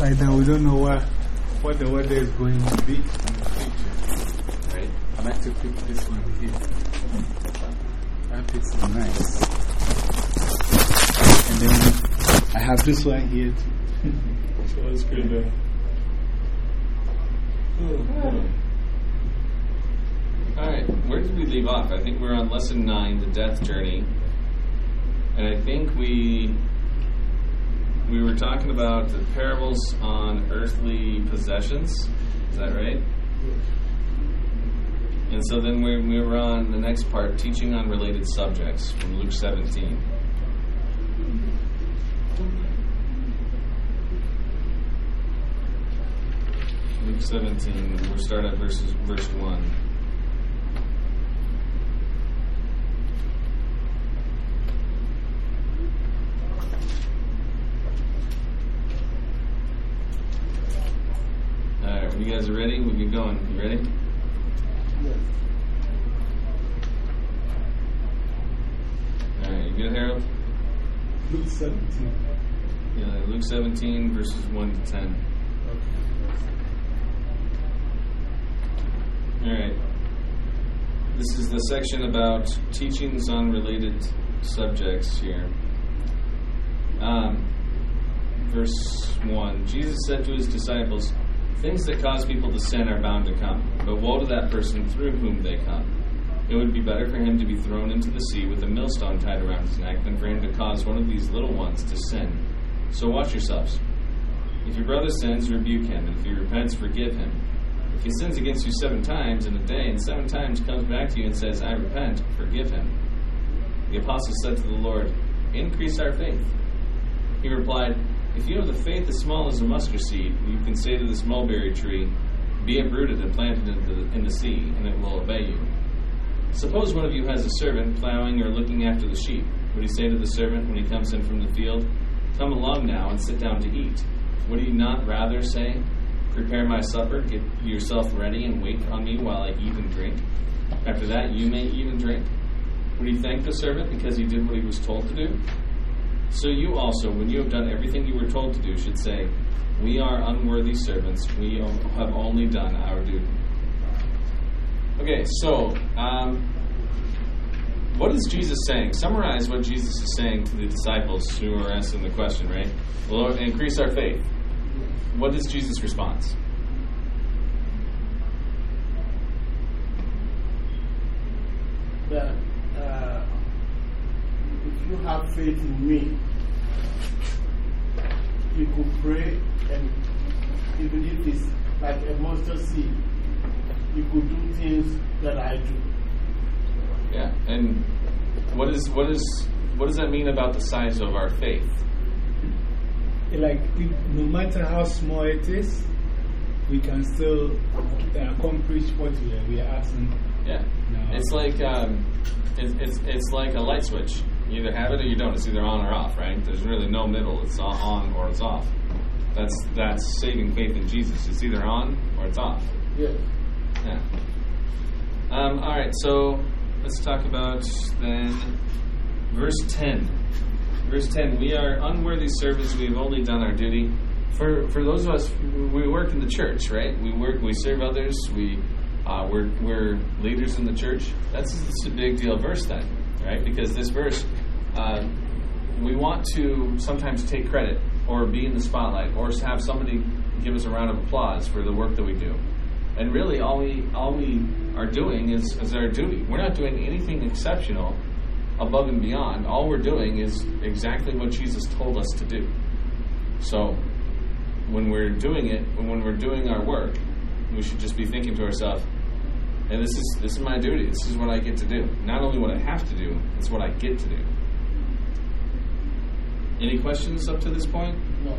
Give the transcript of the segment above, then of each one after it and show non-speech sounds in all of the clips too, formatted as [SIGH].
Right now, we don't know what, what the weather is going to be in the future. Right? I like to pick this one here. That fits nice. And then I have this one here too. [LAUGHS] so it's good. Oh, Alright, where did we leave off? I think we're on lesson 9, the death journey. And I think we we were talking about the parables on earthly possessions. Is that right? And so then we, we were on the next part, teaching on related subjects from Luke 17. Luke 17, we'll start at verses, verse 1. Alright, when you guys are ready, we'll get going. You ready? Yes. Alright, you good, Harold? Luke 17. Yeah, Luke 17, verses 1 to 10. Alright. This is the section about teachings on related subjects here. Um, verse 1 Jesus said to his disciples, Things that cause people to sin are bound to come, but woe to that person through whom they come. It would be better for him to be thrown into the sea with a millstone tied around his neck than for him to cause one of these little ones to sin. So watch yourselves. If your brother sins, rebuke him, and if he repents, forgive him. If he sins against you seven times in a day, and seven times comes back to you and says, I repent, forgive him. The apostle said to the Lord, Increase our faith. He replied, If you have the faith as small as a mustard seed, you can say to this mulberry tree, Be uprooted and planted in the, in the sea, and it will obey you. Suppose one of you has a servant plowing or looking after the sheep. Would he say to the servant when he comes in from the field, Come along now and sit down to eat? Would he not rather say, Prepare my supper, get yourself ready, and wait on me while I eat and drink? After that, you may eat and drink. Would he thank the servant because he did what he was told to do? So you also, when you have done everything you were told to do, should say, We are unworthy servants. We have only done our duty. Okay, so um, what is Jesus saying? Summarize what Jesus is saying to the disciples who are asking the question, right? Lord, increase our faith. What is Jesus' response? that uh, if you have faith in me, you could pray, and even if it's like a mustard seed, you could do things that I do. Yeah, and what is what is what does that mean about the size of our faith? Like, no matter how small it is, we can still accomplish what we are, we are asking. Yeah, No. it's like um, it's, it's it's like a light switch. You either have it or you don't. It's either on or off, right? There's really no middle. It's on or it's off. That's that's saving faith in Jesus. It's either on or it's off. Yes. Yeah. Um, all right, so let's talk about then verse 10. Verse 10 We are unworthy servants, we have only done our duty. For, for those of us, we work in the church, right? We work, we serve others, we, uh, we're, we're leaders in the church. That's, that's a big deal verse then, right? Because this verse, uh, we want to sometimes take credit or be in the spotlight or have somebody give us a round of applause for the work that we do. And really, all we all we are doing is, is our duty. We're not doing anything exceptional above and beyond. All we're doing is exactly what Jesus told us to do. So, when we're doing it, when we're doing our work, we should just be thinking to ourselves, "And this is this is my duty. This is what I get to do. Not only what I have to do, it's what I get to do." Any questions up to this point? No.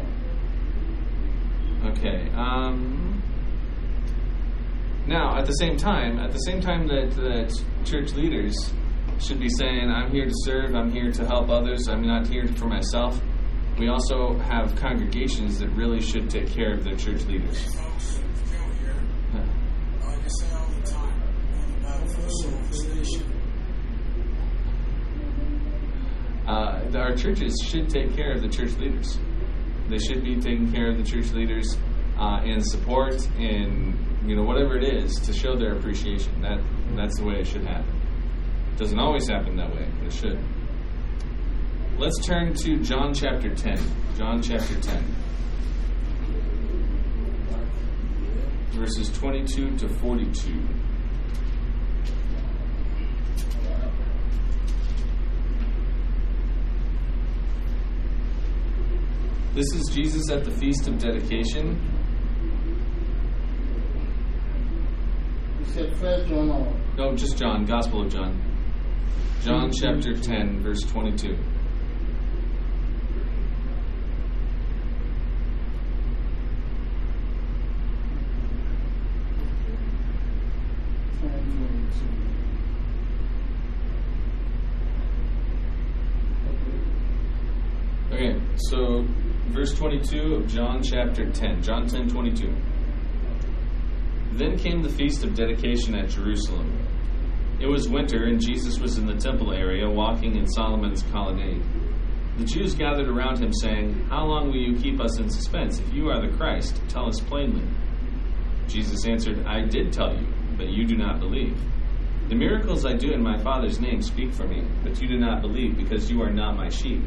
Okay. Um, now, at the same time, at the same time that, that church leaders should be saying, I'm here to serve, I'm here to help others, I'm not here for myself, we also have congregations that really should take care of their church leaders. Uh, our churches should take care of the church leaders. They should be taking care of the church leaders uh, in support and you know whatever it is to show their appreciation. That that's the way it should happen. It doesn't always happen that way, it should. Let's turn to John chapter 10. John chapter 10. Verses 22 to 42. This is Jesus at the Feast of Dedication. You said First John or No, just John, Gospel of John. John mm-hmm. chapter 10, verse 22. Okay, so verse 22 of John chapter 10. John 10 22. Then came the feast of dedication at Jerusalem. It was winter, and Jesus was in the temple area walking in Solomon's colonnade. The Jews gathered around him, saying, How long will you keep us in suspense? If you are the Christ, tell us plainly. Jesus answered, I did tell you, but you do not believe. The miracles I do in my Father's name speak for me, but you do not believe, because you are not my sheep.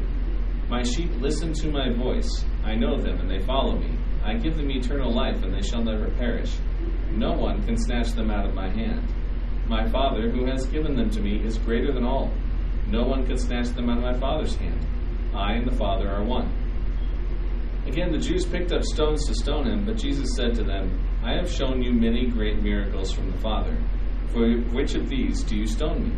My sheep listen to my voice. I know them, and they follow me. I give them eternal life, and they shall never perish. No one can snatch them out of my hand. My Father, who has given them to me, is greater than all. No one can snatch them out of my Father's hand. I and the Father are one. Again, the Jews picked up stones to stone him, but Jesus said to them, I have shown you many great miracles from the Father. For which of these do you stone me?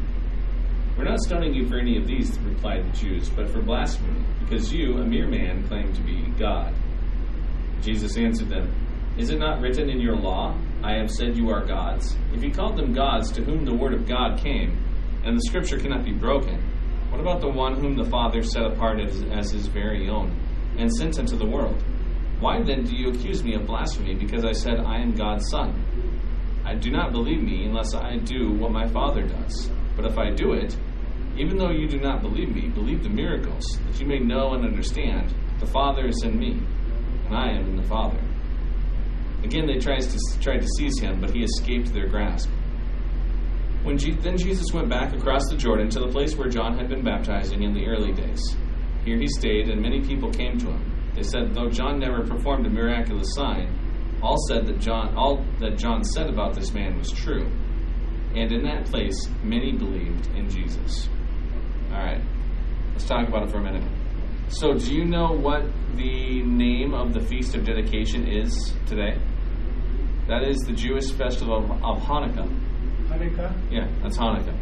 We're not stoning you for any of these, replied the Jews, but for blasphemy, because you, a mere man, claim to be God. Jesus answered them, Is it not written in your law, I have said you are gods? If he called them gods to whom the word of God came, and the scripture cannot be broken, what about the one whom the Father set apart as, as his very own, and sent into the world? Why then do you accuse me of blasphemy because I said I am God's Son? I do not believe me unless I do what my Father does. But if I do it, even though you do not believe me, believe the miracles, that you may know and understand the Father is in me, and I am in the Father. Again, they tried to, tried to seize him, but he escaped their grasp. When Je- then Jesus went back across the Jordan to the place where John had been baptizing in the early days. Here he stayed, and many people came to him. They said, though John never performed a miraculous sign, all said that John all that John said about this man was true. And in that place, many believed in Jesus. All right, let's talk about it for a minute. So, do you know what the name of the Feast of Dedication is today? That is the Jewish festival of, of Hanukkah. Hanukkah. Yeah, that's Hanukkah.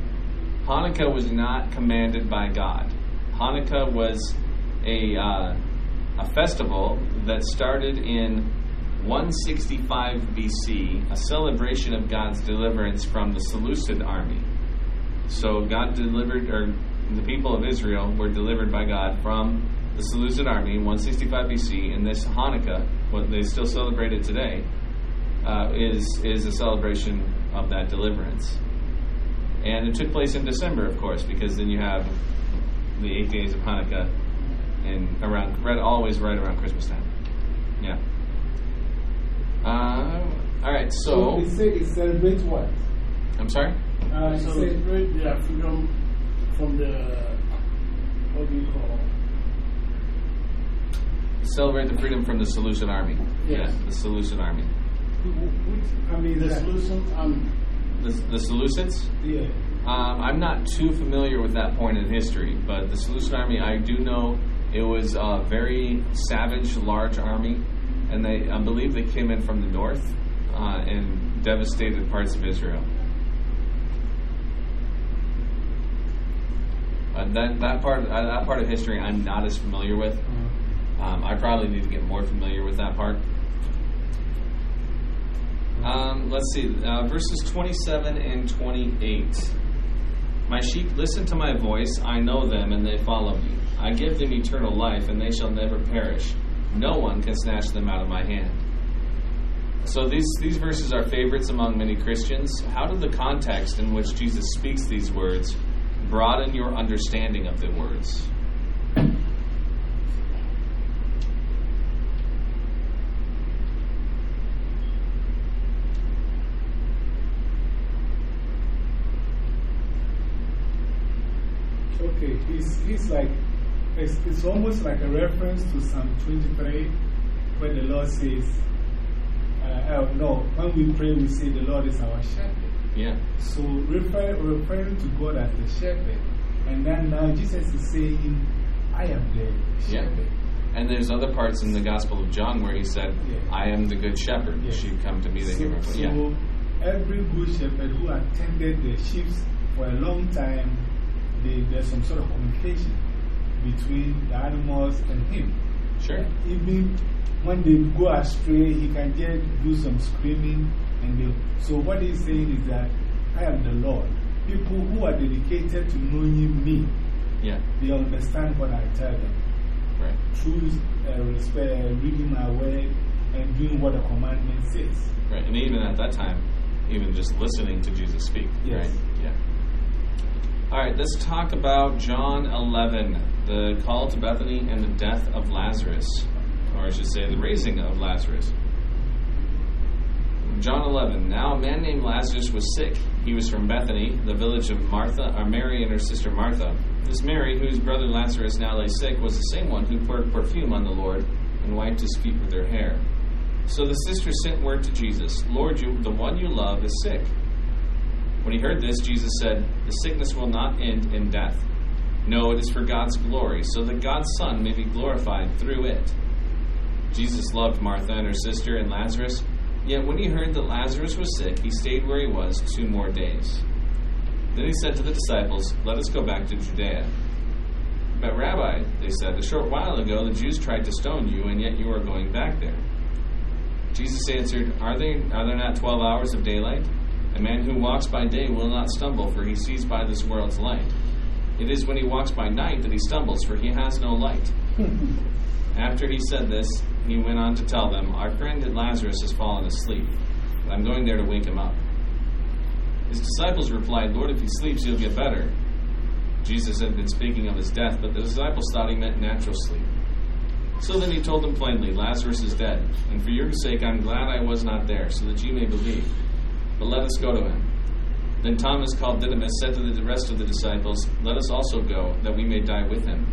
Hanukkah was not commanded by God. Hanukkah was a, uh, a festival that started in 165 BC, a celebration of God's deliverance from the Seleucid army. So God delivered, or the people of Israel were delivered by God from the Seleucid army in 165 BC, and this Hanukkah, what they still celebrate it today, uh, is is a celebration of that deliverance. And it took place in December, of course, because then you have the eight days of Hanukkah, and around right always right around Christmas time. Yeah. Uh, all right. So it, say, it celebrates what? I'm sorry. Uh, it say, Celebrate their freedom from the, what do you call Celebrate the freedom from the Seleucid army. Yes. Yeah, the Seleucid army. which, I mean, the that- solution and The, the Seleucids. Yeah. Um, I'm not too familiar with that point in history, but the Seleucid army, I do know it was a very savage, large army, and they, I believe, they came in from the north uh, and devastated parts of Israel. Uh, that that part uh, that part of history, I'm not as familiar with. Um, I probably need to get more familiar with that part. Um, let's see, uh, verses 27 and 28. My sheep listen to my voice, I know them, and they follow me. I give them eternal life, and they shall never perish. No one can snatch them out of my hand. So these, these verses are favorites among many Christians. How did the context in which Jesus speaks these words broaden your understanding of the words. Okay, it's, it's like, it's, it's almost like a reference to Psalm 23 where the Lord says, uh, no, when we pray, we say, The Lord is our shepherd. Yeah. So refer, referring to God as the shepherd. And then now Jesus is saying, I am the Yeah. And there's other parts in the Gospel of John where he said, Yeah. I am the good shepherd. Sheep come to me, they my So. Yeah. every good shepherd who attended the sheep for a long time, they, there's some sort of communication between the animals and him. Sure. Even when they go astray, he can just do some screaming. And they, so, what he's saying is that I am the Lord. People who are dedicated to knowing me, Yeah. they understand what I tell them. Right. Through uh, respect, reading my word and doing what the commandment says. Right. And even at that time, even just listening to Jesus speak. Yes. Right. Yeah. All right, let's talk about John 11, the call to Bethany and the death of Lazarus. Or I should say, the raising of Lazarus. John 11. Now a man named Lazarus was sick. He was from Bethany, the village of Martha, or Mary and her sister Martha. This Mary, whose brother Lazarus now lay sick, was the same one who poured perfume on the Lord and wiped his feet with her hair. So the sisters sent word to Jesus, Lord, you, the one you love is sick. When he heard this, Jesus said, The sickness will not end in death. No, it is for God's glory, so that God's Son may be glorified through it. Jesus loved Martha and her sister and Lazarus. Yet when he heard that Lazarus was sick, he stayed where he was two more days. Then he said to the disciples, Let us go back to Judea. But, Rabbi, they said, a short while ago the Jews tried to stone you, and yet you are going back there. Jesus answered, Are, they, are there not twelve hours of daylight? A man who walks by day will not stumble, for he sees by this world's light. It is when he walks by night that he stumbles, for he has no light. [LAUGHS] After he said this, he went on to tell them, Our friend Lazarus has fallen asleep, but I'm going there to wake him up. His disciples replied, Lord, if he sleeps, he'll get better. Jesus had been speaking of his death, but the disciples thought he meant natural sleep. So then he told them plainly, Lazarus is dead, and for your sake I'm glad I was not there, so that you may believe. But let us go to him. Then Thomas, called Didymus, said to the rest of the disciples, Let us also go, that we may die with him.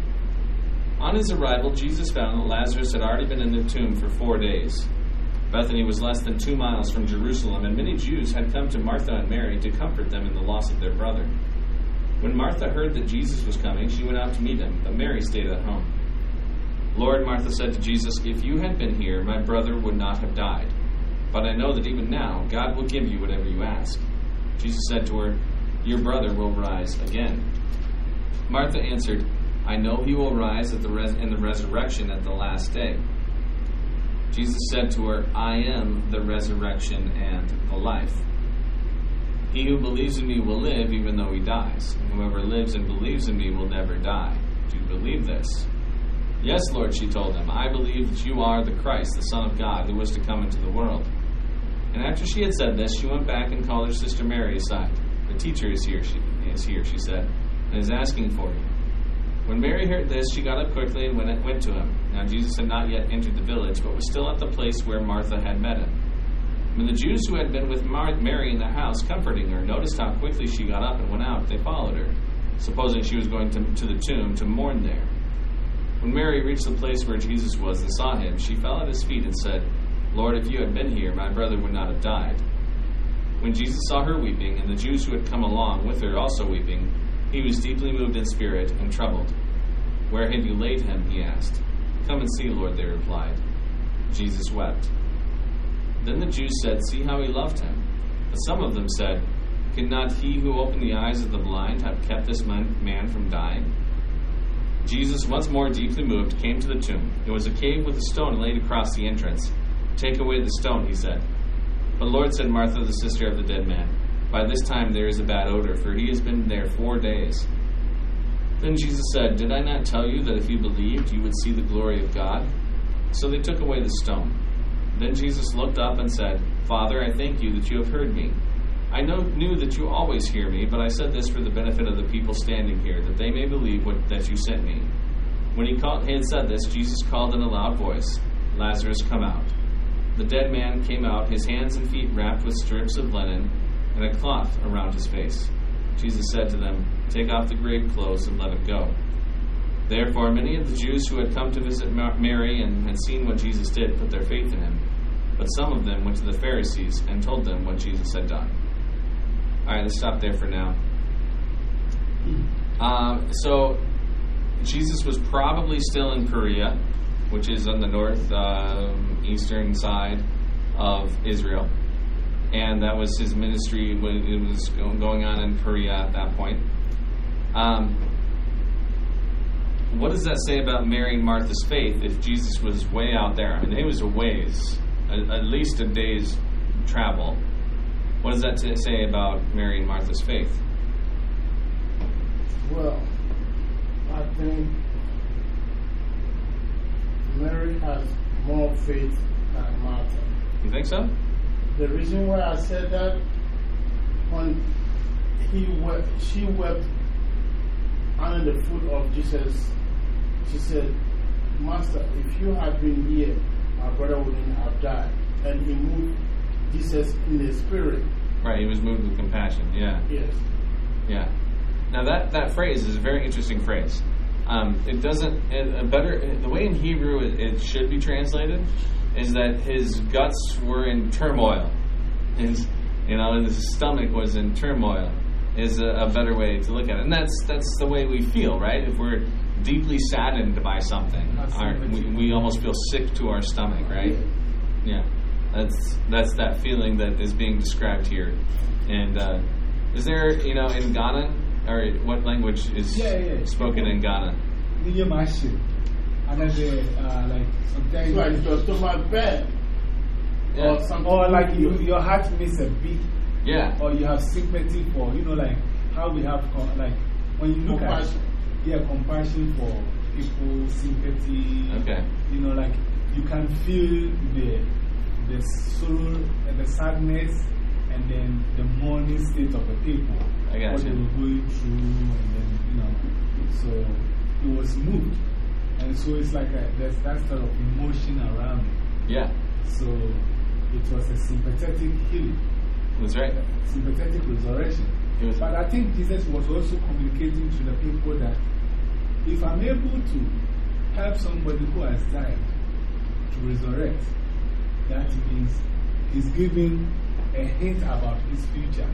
On his arrival, Jesus found that Lazarus had already been in the tomb for four days. Bethany was less than two miles from Jerusalem, and many Jews had come to Martha and Mary to comfort them in the loss of their brother. When Martha heard that Jesus was coming, she went out to meet him, but Mary stayed at home. Lord, Martha said to Jesus, If you had been here, my brother would not have died. But I know that even now, God will give you whatever you ask. Jesus said to her, Your brother will rise again. Martha answered, I know he will rise at the res- in the resurrection at the last day. Jesus said to her, I am the resurrection and the life. He who believes in me will live even though he dies, whoever lives and believes in me will never die. Do you believe this? Yes, Lord, she told him, I believe that you are the Christ, the Son of God, who was to come into the world. And after she had said this, she went back and called her sister Mary aside. The teacher is here, she is here, she said, and is asking for you. When Mary heard this, she got up quickly and went, went to him. Now Jesus had not yet entered the village, but was still at the place where Martha had met him. When the Jews who had been with Mar- Mary in the house, comforting her, noticed how quickly she got up and went out, they followed her, supposing she was going to, to the tomb to mourn there. When Mary reached the place where Jesus was and saw him, she fell at his feet and said, Lord, if you had been here, my brother would not have died. When Jesus saw her weeping, and the Jews who had come along with her also weeping, he was deeply moved in spirit and troubled. Where have you laid him? he asked. Come and see, Lord, they replied. Jesus wept. Then the Jews said, See how he loved him. But some of them said, Could not he who opened the eyes of the blind have kept this man from dying? Jesus, once more deeply moved, came to the tomb. It was a cave with a stone laid across the entrance. Take away the stone, he said. But Lord, said Martha, the sister of the dead man, by this time there is a bad odor, for he has been there four days. Then Jesus said, Did I not tell you that if you believed, you would see the glory of God? So they took away the stone. Then Jesus looked up and said, Father, I thank you that you have heard me. I know, knew that you always hear me, but I said this for the benefit of the people standing here, that they may believe what, that you sent me. When he, called, he had said this, Jesus called in a loud voice, Lazarus, come out. The dead man came out, his hands and feet wrapped with strips of linen, and a cloth around his face. Jesus said to them, Take off the grave clothes and let him go. Therefore, many of the Jews who had come to visit Mary and had seen what Jesus did put their faith in him. But some of them went to the Pharisees and told them what Jesus had done. All right, let's stop there for now. Um, so, Jesus was probably still in Perea, which is on the north um, eastern side of Israel, and that was his ministry. when It was going on in Perea at that point. Um, what does that say about Mary and Martha's faith if Jesus was way out there? I mean, it was a ways, a, at least a day's travel. What does that t- say about Mary and Martha's faith? Well, I think Mary has more faith than Martha. You think so? The reason why I said that, when he wept, she wept under the foot of Jesus, she said, Master, if you had been here, my brother wouldn't have died. And he moved Jesus in the spirit. Right, he was moved with compassion. Yeah, Yes. yeah. Now that that phrase is a very interesting phrase. Um, it doesn't it, a better the way in Hebrew it, it should be translated is that his guts were in turmoil. His you know his stomach was in turmoil is a, a better way to look at it, and that's that's the way we feel, right? If we're deeply saddened by something, our, we, we almost feel sick to our stomach, right? Yeah, that's that's that feeling that is being described here. And uh, is there, you know, in Ghana, or what language is Yeah, yeah. spoken in Ghana? Machine. And then they, uh, like, sometimes. Like your stomach bad. Yeah. Or something. Or like you, your heart miss a beat, Yeah, or you have sympathy for, you know, like how we have, like, when you look Compassion. at, yeah, compassion for people, sympathy. Okay. You know, like, you can feel the, the sorrow and the sadness and then the mourning state of the people. I got what you. they were going through, and then, you know, so it was moved. And so it's like a, there's that sort of emotion around it. yeah, So it was a sympathetic healing, that's right. sympathetic resurrection. Was, But I think Jesus was also communicating to the people that if I'm able to help somebody who has died to resurrect, that means he's giving a hint about his future.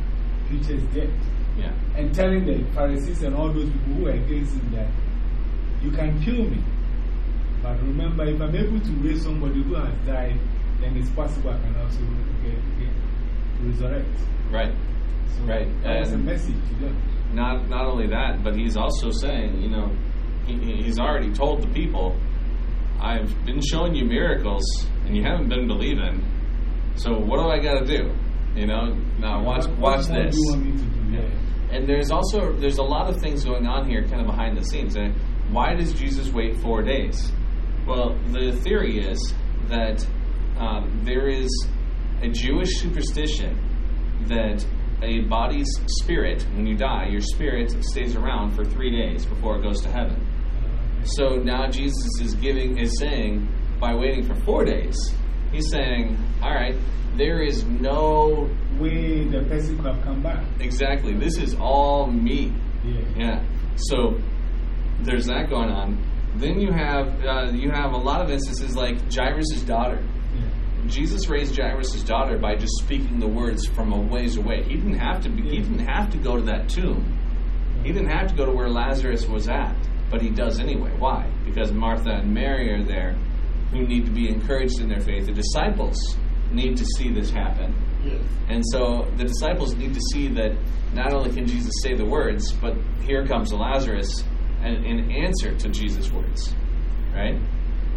Future is death. yeah, And telling the Pharisees and all those people who were against him that you can kill me. But remember, if I'm able to raise somebody who has died, then it's possible I can also get, get, resurrect. right. So Right, that a message to them. Not not only that, but he's also saying, you know, he, he's already told the people, I've been showing you miracles, and you haven't been believing. So what do I got to do? You know, now watch watch this. do you want me to do? Yeah. And there's also there's a lot of things going on here, kind of behind the scenes. And why does Jesus wait four days? Well, the theory is that um, there is a Jewish superstition that a body's spirit, when you die, your spirit stays around for three days before it goes to heaven. So now Jesus is giving is saying by waiting for four days, he's saying, all right, there is no Way the person could have come back. exactly. This is all me. Yeah. Yeah. So there's that going on. Then you have uh, you have a lot of instances like Jairus' daughter. yeah. Jesus raised Jairus' daughter by just speaking the words from a ways away. He didn't have to be, he didn't have to go to that tomb. He didn't have to go to where Lazarus was at, but he does anyway. Why? Because Martha and Mary are there who need to be encouraged in their faith. The disciples need to see this happen. Yes. And so the disciples need to see that not only can Jesus say the words, but here comes Lazarus in answer to Jesus' words. Right?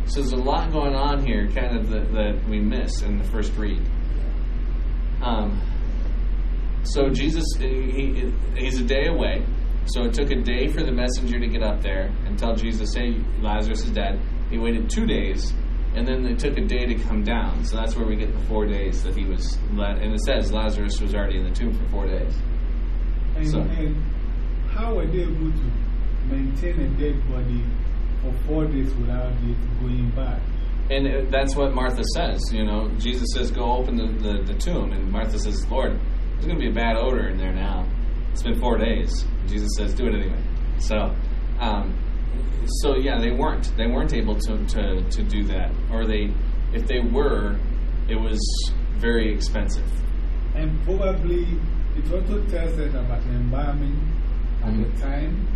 So there's a lot going on here, kind of, that, that we miss in the first read. Um, so Jesus, he, he, he's a day away. So it took a day for the messenger to get up there and tell Jesus, hey, Lazarus is dead. He waited two days, and then it took a day to come down. So that's where we get the four days that he was, let, and it says Lazarus was already in the tomb for four days. And, So- and how were they able to maintain a dead body for four days without it going back? And it, that's what Martha says. You know, Jesus says, "Go open the, the, the tomb," and Martha says, "Lord, there's going to be a bad odor in there now. It's been four days." Jesus says, "Do it anyway." So, um, so yeah, they weren't. They weren't able to, to, to do that, or they, if they were, it was very expensive. And probably it also tells us about the embalming at Mhm. the time.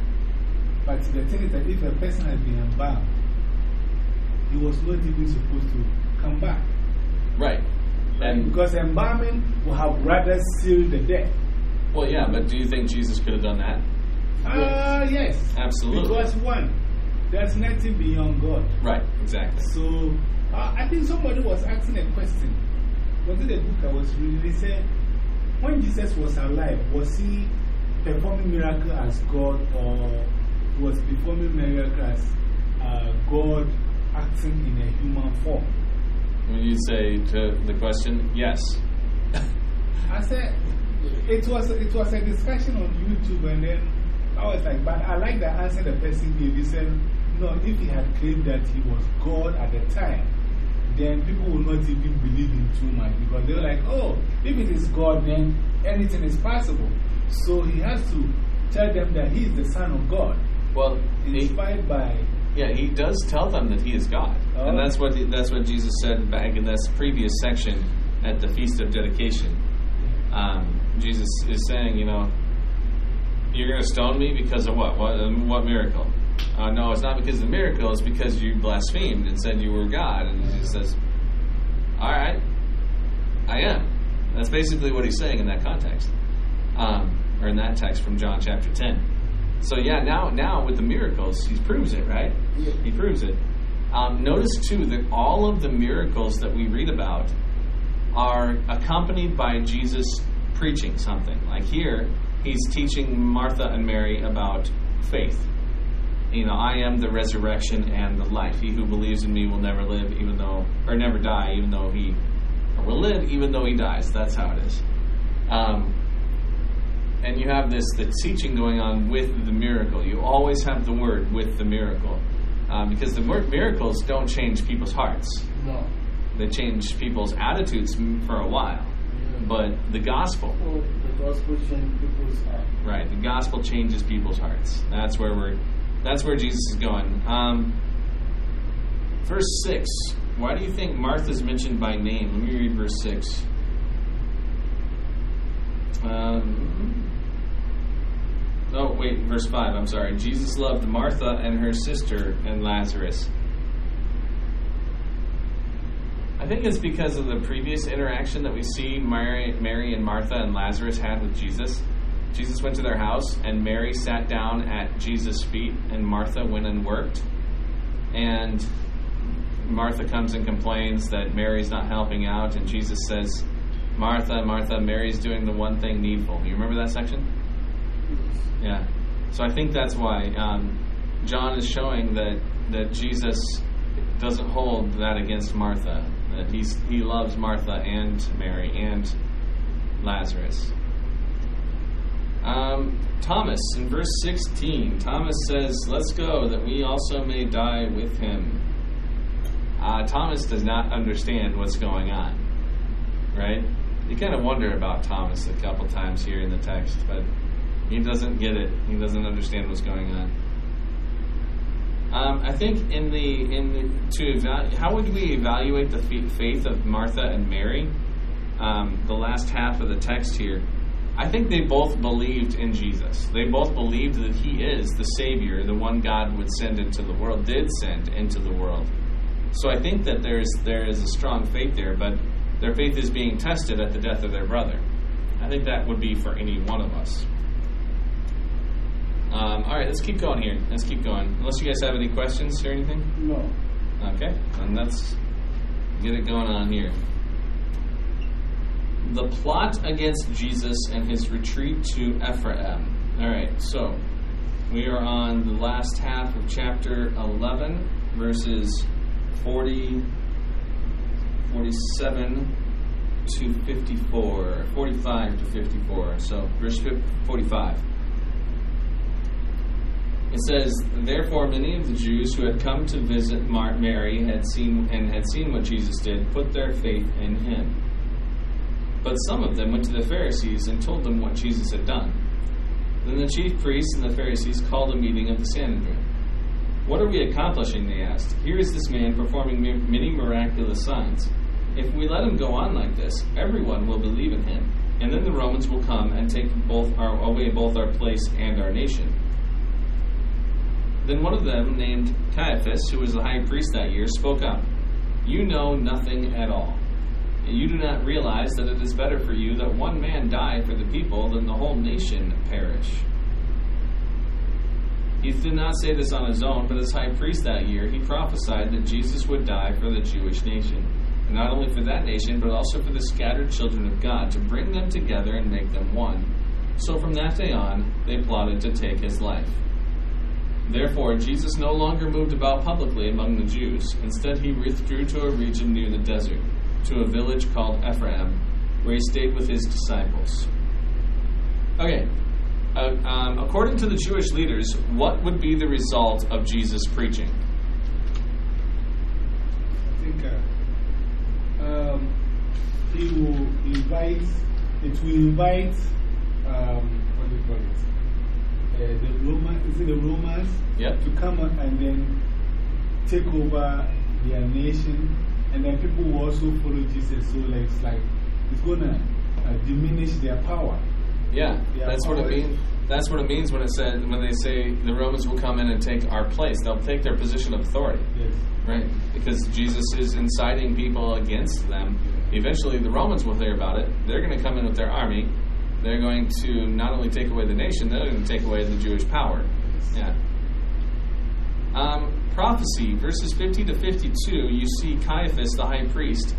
But the thing is that if a person has been embalmed, he was not even supposed to come back. Right. And because embalming will have rather sealed the death. well, yeah, but do you think Jesus could have done that? Ah, yes. Absolutely. Because one, there's nothing beyond God. Right. Exactly. So uh, I think somebody was asking a question. Was it a book I was reading? They said, when Jesus was alive, was he performing miracle as God or was performing miracle as uh, God acting in a human form? When you say to the question, yes. I said, it was, it was a discussion on YouTube, and then I was like, but I like the answer the person gave. He said, no, if he had claimed that he was God at the time, then people will not even believe him too much because they're like, oh, if it is God, then anything is possible. So he has to tell them that he is the Son of God, Well, he, inspired by. yeah, he does tell them that he is God, and Oh. that's what he, that's what Jesus said back in this previous section at the feast of dedication. Um, Jesus is saying, you know, you're going to stone me because of what? What, um, what miracle? Uh, no, it's not because of the miracle. It's because you blasphemed and said you were God. And he says, all right, I am. That's basically what he's saying in that context, um, or in that text from John chapter 10. So yeah, now now with the miracles, he proves it, right? Yeah. He proves it. Um, notice too that all of the miracles that we read about are accompanied by Jesus preaching something. Like here, he's teaching Martha and Mary about faith. You know, I am the resurrection and the life. He who believes in me will never live, even though, or never die, even though he, or will live, even though he dies. That's how it is. Um, and you have this the teaching going on with the miracle. You always have the word with the miracle, uh, because the miracles don't change people's hearts. No. They change people's attitudes for a while, but the gospel, the gospel changed people's heart. right? The gospel changes people's hearts. That's where we're. That's where Jesus is going. Um, verse six. Why do you think Martha's mentioned by name? Let me read verse six. Um, oh, wait, verse 5. I'm sorry. Jesus loved Martha and her sister and Lazarus. I think it's because of the previous interaction that we see Mary, Mary and Martha and Lazarus had with Jesus. Jesus went to their house, and Mary sat down at Jesus' feet, and Martha went and worked. And Martha comes and complains that Mary's not helping out, and Jesus says, Martha, Martha, Mary's doing the one thing needful. You remember that section? Yeah. So I think that's why um, John is showing that, that Jesus doesn't hold that against Martha. That he's, he loves Martha and Mary and Lazarus. Um, Thomas, in verse 16, Thomas says, Let's go, that we also may die with him. Uh, Thomas does not understand what's going on, right? You kind of wonder about Thomas a couple times here in the text, but he doesn't get it. He doesn't understand what's going on. Um, I think in the in the, to how would we evaluate the faith of Martha and Mary? Um, the last half of the text here, I think they both believed in Jesus. They both believed that He is the Savior, the one God would send into the world, did send into the world. So I think that there's there is a strong faith there, but their faith is being tested at the death of their brother. I think that would be for any one of us. Um, all right, let's keep going here. Let's keep going. Unless you guys have any questions or anything. No. Okay, and let's get it going on here. The plot against Jesus and his retreat to Ephraim. All right, so we are on the last half of chapter 11, verses 40, 47 to 54, 45 to 54. So, verse 45. It says, Therefore, many of the Jews who had come to visit Mar- Mary had seen and had seen what Jesus did, put their faith in him. But some of them went to the Pharisees and told them what Jesus had done. Then the chief priests and the Pharisees called a meeting of the Sanhedrin. What are we accomplishing? They asked. Here is this man performing many miraculous signs. If we let him go on like this, everyone will believe in him, and then the Romans will come and take both our, away both our place and our nation. Then one of them, named Caiaphas, who was the high priest that year, spoke up. You know nothing at all. You do not realize that it is better for you that one man die for the people than the whole nation perish. He did not say this on his own, but as high priest that year, he prophesied that Jesus would die for the Jewish nation. And not only for that nation, but also for the scattered children of God, to bring them together and make them one. So from that day on, they plotted to take his life. Therefore, Jesus no longer moved about publicly among the Jews. Instead, he withdrew to a region near the desert, to a village called Ephraim, where he stayed with his disciples. Okay, uh, um, according to the Jewish leaders, what would be the result of Jesus preaching? I think uh, um, he will invite, it will invite, um, what do you call it? Uh, the Roman, is it the Romans? To come and then take over their nation, and then people will also follow Jesus. So like, it's like, it's going to uh, diminish their power. Yeah, Yeah, that's what it means. That's what it means when it said when they say the Romans will come in and take our place. They'll take their position of authority, Yes. right? Because Jesus is inciting people against them. Eventually, the Romans will hear about it. They're going to come in with their army. They're going to not only take away the nation, they're going to take away the Jewish power. Yeah. Um, prophecy, verses 50 to 52, you see Caiaphas, the high priest,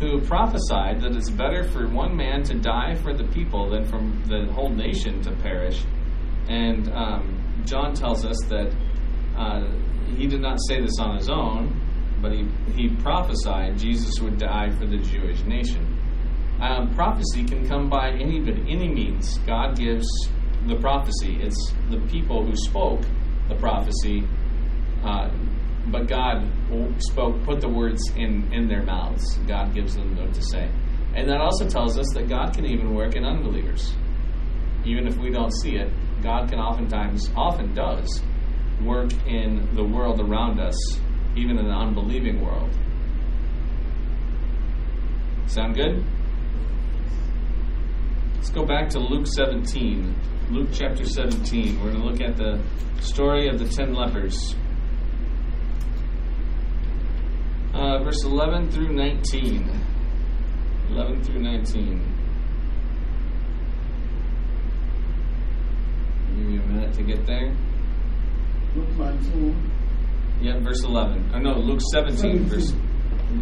who prophesied that it's better for one man to die for the people than for the whole nation to perish. And um, John tells us that uh, he did not say this on his own, but he, he prophesied Jesus would die for the Jewish nation. Um, prophecy can come by any any means. God gives the prophecy. It's the people who spoke the prophecy, uh, but God spoke, put the words in in their mouths. God gives them what to say, and that also tells us that God can even work in unbelievers, even if we don't see it. God can oftentimes, often does, work in the world around us, even in the unbelieving world. Sound good? Let's go back to Luke 17. Luke chapter 17. We're going to look at the story of the ten lepers. Uh, verse 11 through 19. 11 through 19. Give you a minute to get there. Luke 19. Yeah, verse 11. Oh, no, Luke 17, verse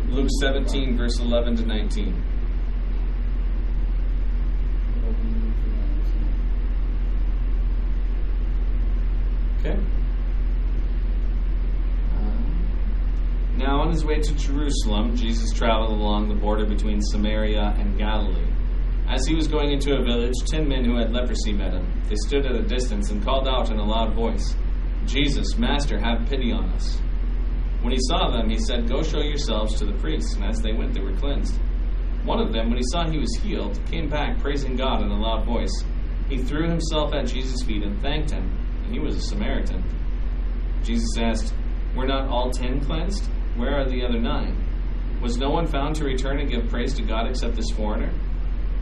Luke 17, verse 11 to 19. Okay. Uh, Now, on his way to Jerusalem, Jesus traveled along the border between Samaria and Galilee. As he was going into a village, ten men who had leprosy met him. They stood at a distance and called out in a loud voice, Jesus, Master, have pity on us. When he saw them, he said, Go show yourselves to the priests. And as they went, they were cleansed. One of them, when he saw he was healed, came back praising God in a loud voice. He threw himself at Jesus' feet and thanked him, and he was a Samaritan. Jesus asked, Were not all ten cleansed? Where are the other nine? Was no one found to return and give praise to God except this foreigner?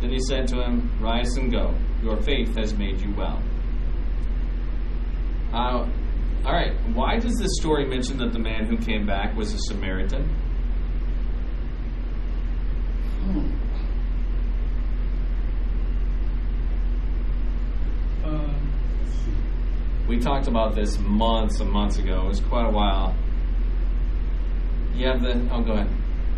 Then he said to him, Rise and go. Your faith has made you well. Uh, all right. Why does this story mention that the man who came back was a Samaritan? Um, let's see. We talked about this months and months ago. It was quite a while. You have the. Oh, go ahead.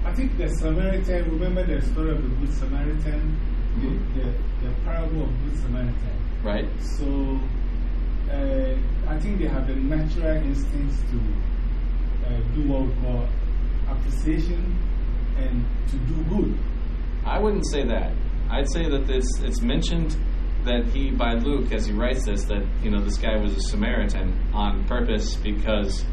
I think the Samaritan, remember the story of the Good Samaritan? The, the, the parable of Good Samaritan. Right? So, uh, I think they have the natural instincts to uh, do what we call appreciation and to do good. I wouldn't say that. I'd say that this it's mentioned that he by Luke as he writes this that you know this guy was a Samaritan on purpose because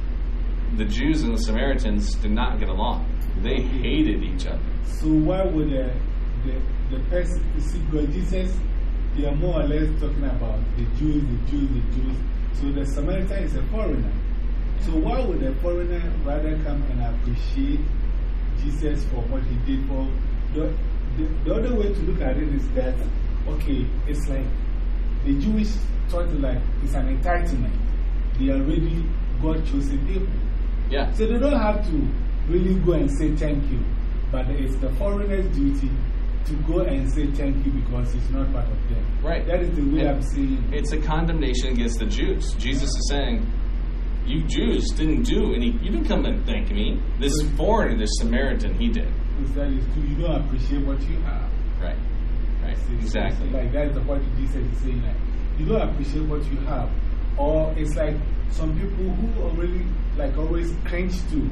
the Jews and the Samaritans did not get along. They hated each other. So, why would the, the, the person, see, because Jesus, they are more or less talking about the Jews, the Jews, the Jews. So, the Samaritan is a foreigner. So why would a foreigner rather come and appreciate Jesus for what he did for? The, the, the other way to look at it is that, okay, it's like the Jewish thought like it's an entitlement. They are already God chosen people. Yeah. So they don't have to really go and say thank you, but it's the foreigner's duty to go and say thank you because it's not part of them. Right. That is the way And I'm seeing it. It's a condemnation against the Jews. Jesus is saying, You Jews didn't do any, you didn't come and thank me. This foreigner, this Samaritan, he did. Is that is true. You don't appreciate what you have. Right. Exactly. Like that is what Jesus is saying. Like, you don't appreciate what you have. Or it's like some people who already, like, always cringe to,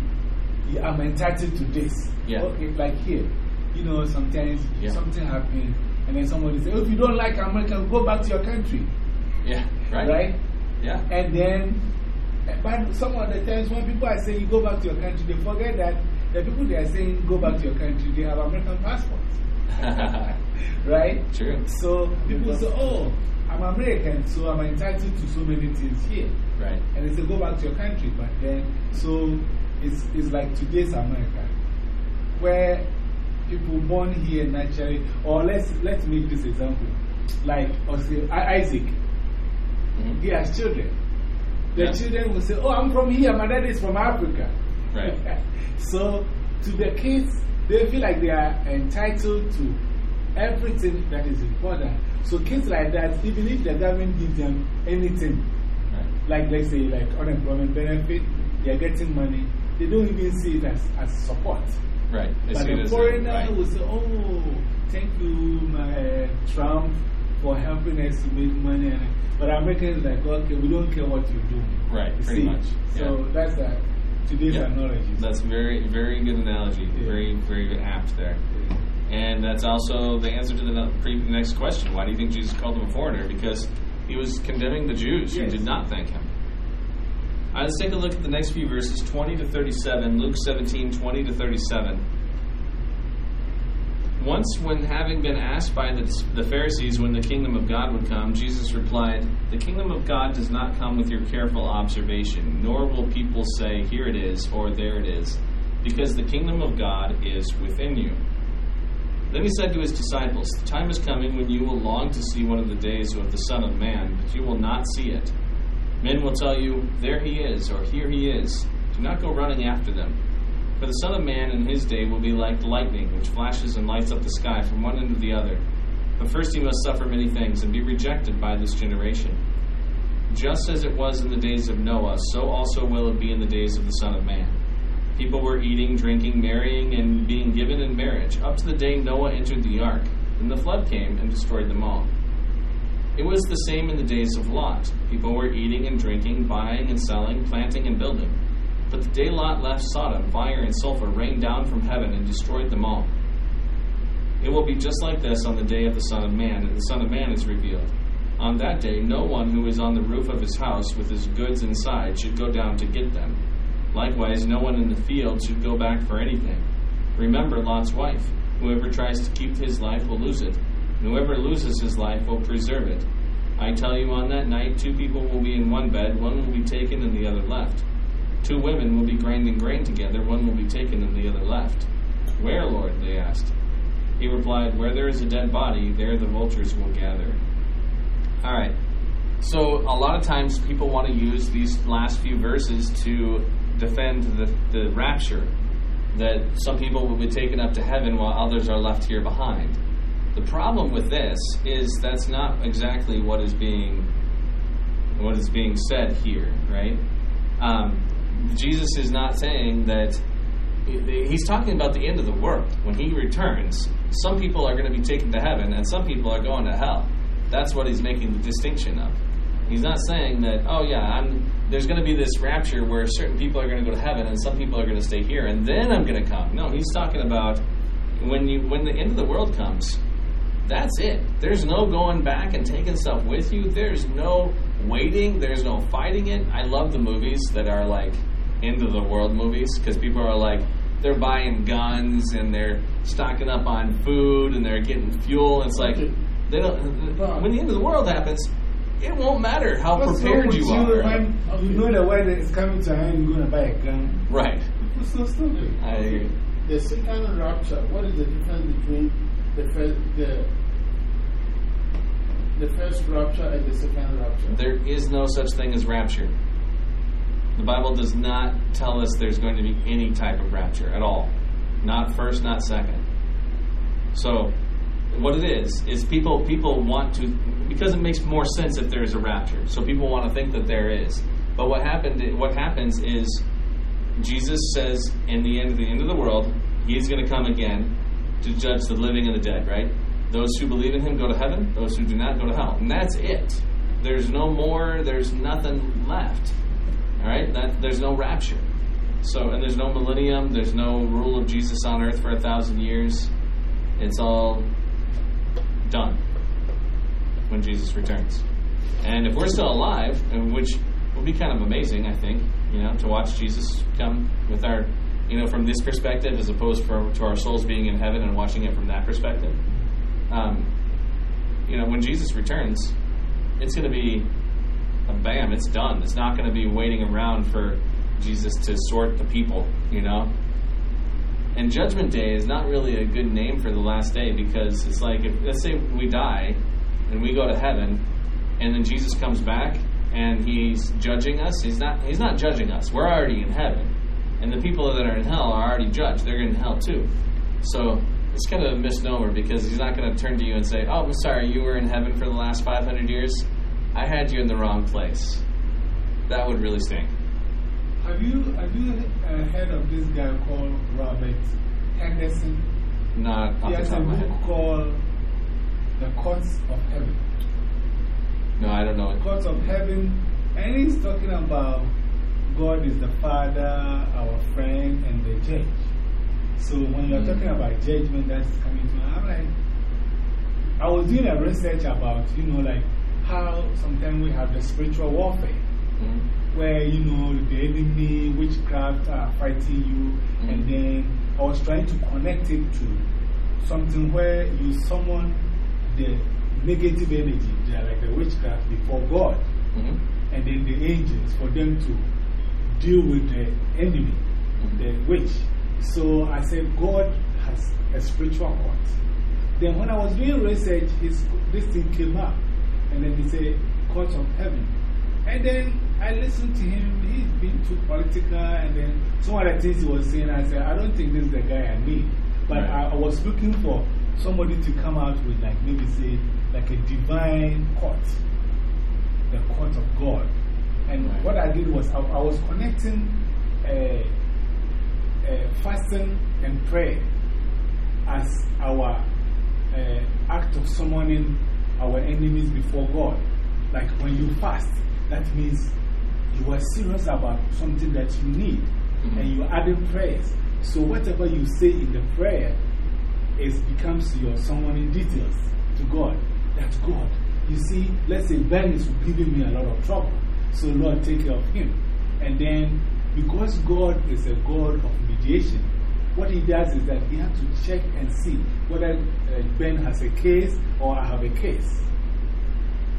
yeah, I'm entitled to this. Yeah. Okay, like here. You know, sometimes Yeah. something happens, and then somebody says, oh, if you don't like America, go back to your country. Yeah. Right. Right? Yeah. And then, but some of the times when people are saying you go back to your country, they forget that the people they are saying go back to your country, they have American passports. [LAUGHS] [LAUGHS] right? True. So people say, oh, I'm American, so I'm entitled to so many things here. Right. And they say, go back to your country. But then, so it's, it's like today's America, where people born here naturally, or let's, let's make this example. Like, or say, I- Isaac, Mhm. he has children. The Yeah. children will say, Oh, I'm from here, my dad is from Africa. Right. [LAUGHS] so, to the kids, they feel like they are entitled to everything that is important. So, kids like that, even if the government gives them anything, like let's say, like unemployment benefit, they are getting money, they don't even see it as, as support. Right. They But the a- foreigner right. will say, Oh, thank you, my uh, Trump, for helping us to make money. And, but Americans like, okay, we don't care what you do. Right, You pretty see? much, So yeah. that's that. Today's Yeah. analogy. That's very, very good analogy. Yeah. Very, very apt there. And that's also the answer to the pre- next question. Why do you think Jesus called him a foreigner? Because he was condemning the Jews who did not thank him. All right, let's take a look at the next few verses 20 to 37, Luke 17, 20 to 37. Once, when having been asked by the, the Pharisees when the kingdom of God would come, Jesus replied, The kingdom of God does not come with your careful observation, nor will people say, Here it is, or there it is, because the kingdom of God is within you. Then he said to his disciples, The time is coming when you will long to see one of the days of the Son of Man, but you will not see it. Men will tell you, There he is, or Here he is. Do not go running after them. For the Son of Man in his day will be like lightning, which flashes and lights up the sky from one end to the other. But first he must suffer many things and be rejected by this generation. Just as it was in the days of Noah, so also will it be in the days of the Son of Man. People were eating, drinking, marrying, and being given in marriage, up to the day Noah entered the ark. Then the flood came and destroyed them all. It was the same in the days of Lot. People were eating and drinking, buying and selling, planting and building. But the day Lot left Sodom, fire and sulfur rained down from heaven and destroyed them all. It will be just like this on the day of the Son of Man, and the Son of Man is revealed. On that day, no one who is on the roof of his house with his goods inside should go down to get them. Likewise, no one in the field should go back for anything. Remember Lot's wife. Whoever tries to keep his life will lose it, and whoever loses his life will preserve it. I tell you, on that night, two people will be in one bed, one will be taken and the other left. Two women will be grinding grain together, one will be taken and the other left. Where, Lord? they asked. He replied, Where there is a dead body, there the vultures will gather. All right. So, a lot of times people want to use these last few verses to defend the, the rapture, that some people will be taken up to heaven while others are left here behind. The problem with this is that's not exactly what is being what is being said here, right? Um, Jesus is not saying that he's talking about the end of the world. When he returns, some people are going to be taken to heaven and some people are going to hell. That's what he's making the distinction of. He's not saying that, oh yeah, I'm there's going to be this rapture where certain people are going to go to heaven and some people are going to stay here and then I'm going to come. No, he's talking about when you when the end of the world comes, that's it. There's no going back and taking stuff with you. There's no waiting. There's no fighting it. I love the movies that are like end of the world movies because people are like they're buying guns and they're stocking up on food and they're getting fuel. It's like they don't. When the end of the world happens, it won't matter how What's prepared wrong you with are. When you know the weather is coming to an end, you're going to buy a gun. Right. It's so stupid. I agree. The second rapture, what is the difference between the first, the, the first rapture and the second rapture? There is no such thing as rapture. The Bible does not tell us there's going to be any type of rapture at all. Not first, not second. So, what it is is people people want to because it makes more sense if there is a rapture. So people want to think that there is. But what happened? What happens is Jesus says in the end of the end of the world, He's going to come again to judge the living and the dead. Right? Those who believe in Him go to heaven. Those who do not go to hell. And that's it. There's no more. There's nothing left. All right. That there's no rapture. So and there's no millennium. There's no rule of Jesus on earth for a thousand years. It's all done when Jesus returns. And if we're still alive, which will be kind of amazing, I think, you know, to watch Jesus come with our, you know, from this perspective as opposed for, to our souls being in heaven and watching it from that perspective. Um, you know, when Jesus returns, it's going to be a bam, it's done. It's not going to be waiting around for Jesus to sort the people, you know. And Judgment Day is not really a good name for the last day because it's like if let's say we die and we go to heaven and then Jesus comes back and he's judging us, he's not he's not judging us. We're already in heaven. And the people that are in hell are already judged. They're in hell too. So it's kind of a misnomer because he's not going to turn to you and say, "Oh, I'm sorry, you were in heaven for the last 500 years. I had you in the wrong place." That would really stink. Have you, have you uh, heard of this guy called Robert Henderson? Off He has a book called The Courts of Heaven. No, I don't know it. Courts of Heaven, and he's talking about God is the Father, our friend, and the judge. So when you're talking about judgment that's coming to I'm like, I was doing a research about, you know, like how sometimes we have the spiritual warfare Mhm. Where, you know, the enemy, witchcraft are fighting you, and then I was trying to connect it to something where you summon the negative energy, they are like the witchcraft, before God, Mhm. and then the angels for them to deal with the enemy, the witch. So I said, God has a spiritual court. Then when I was doing research, his, this thing came up, and then he said, Court of Heaven. And then I listened to him, he's been too political, and then some of the things he was saying, I said, I don't think this is the guy I need. But Right. I, I was looking for somebody to come out with, like, maybe say, like a divine court, the court of God. And Right. what I did was, I, I was connecting uh, uh, fasting and prayer as our uh, act of summoning our enemies before God. Like when you fast, that means you are serious about something that you need Mhm. and you're adding prayers. So whatever you say in the prayer it becomes your summoning details to God. That God. You see, let's say Ben is giving me a lot of trouble. So Lord, take care of him. And then, because God is a God of mediation, what he does is that he has to check and see whether uh, Ben has a case or I have a case.